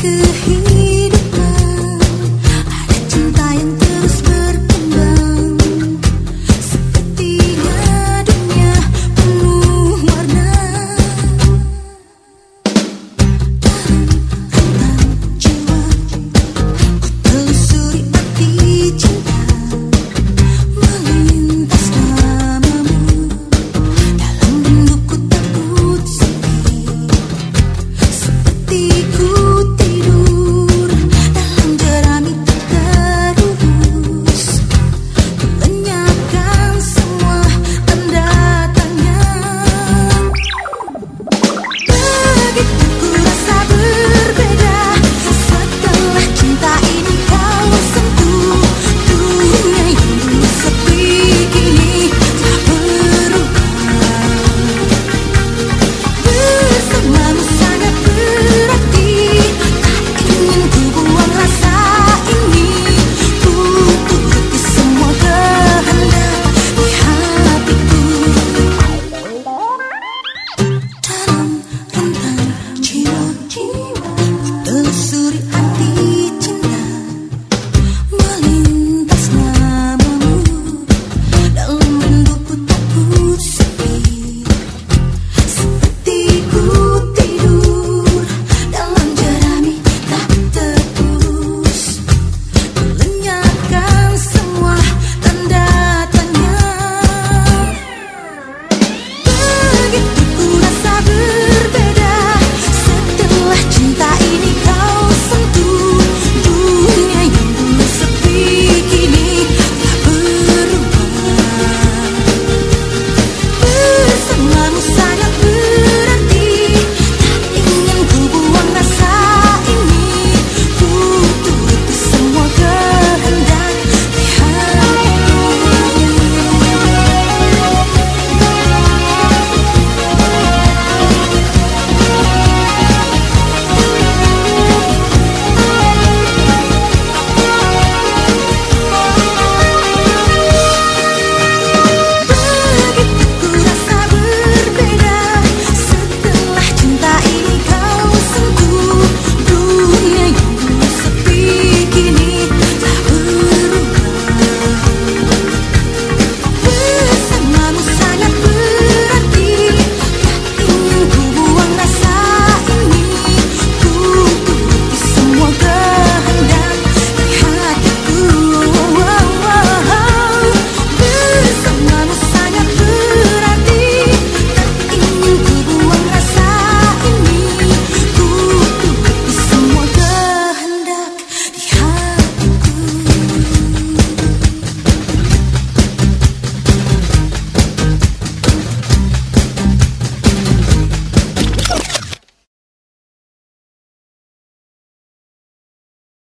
kehidupan